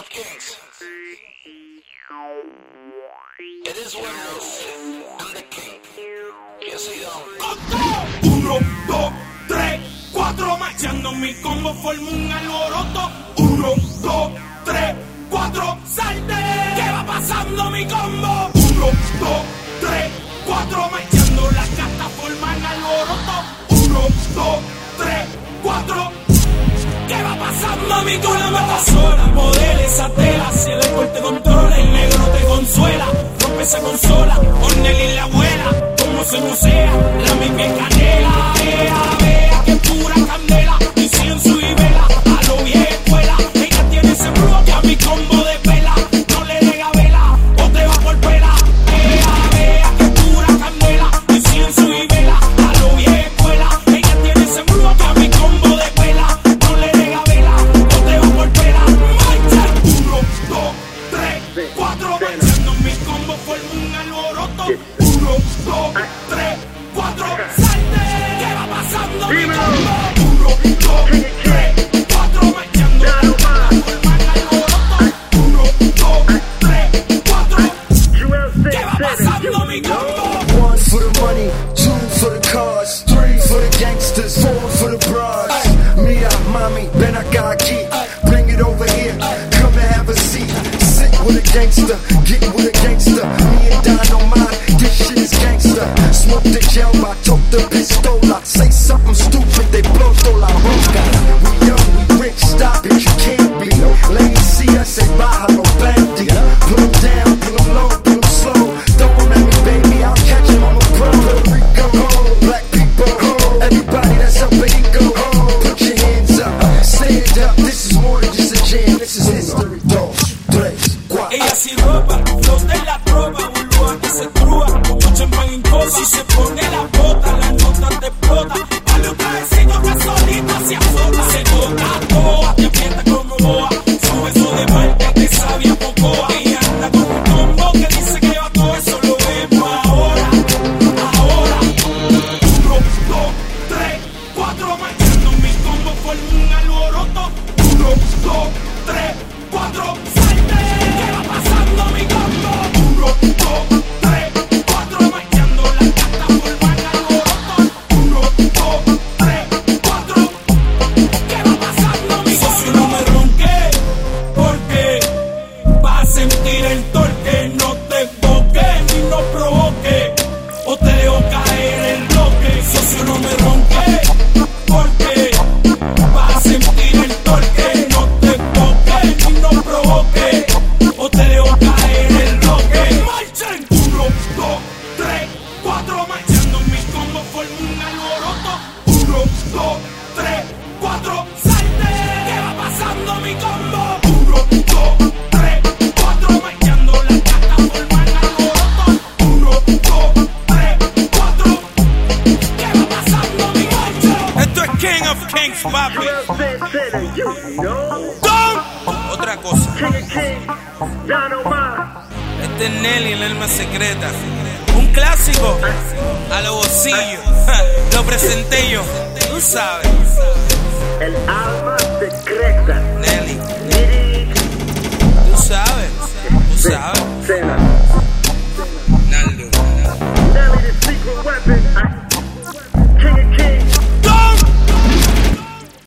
of kings. It is is. I'm the king. Yes, he don't. Uno, dos, tres, cuatro, marchando mi combo forma un alboroto. Uno, dos, tres, cuatro, salte. ¿Qué va pasando mi combo? Uno, dos, pasando mi cola? Me sola, modela esa tela. Si el alcohol te controla, el negro te consuela. Rompe esa consola, Ornel y la abuela. Como se musea, 1, 4, for the money, two for the cars, three for the gangsters, four for fiction copa. Si se pone la bota, la nota te explota. Dale un trajecito que solita se azota. Se toca toa, te aprieta como boa. Su beso de Marte te sabia pocoa. Ella anda con un combo que dice que va todo eso lo vemos ahora, ahora. Uno, dos, tres, cuatro, marchando mi combo forma un alboroto. Uno, dos, tres, cuatro, salte. ¿Qué va pasando mi combo? Uno, dos, dos, tres, cuatro, marchando mi combo forma un alboroto. Uno, dos, tres, cuatro, salte. ¿Qué va pasando mi combo? Uno, dos, tres, cuatro, marchando las cartas forman alboroto. Uno, dos, tres, cuatro. ¿Qué va pasando mi combo? Esto es King of Kings, papi. Don. Otra cosa. Este Mr. Nelly, el alma secreta. Un clásico a los bolsillos. Lo presenté yo, tú sabes. El alma secreta.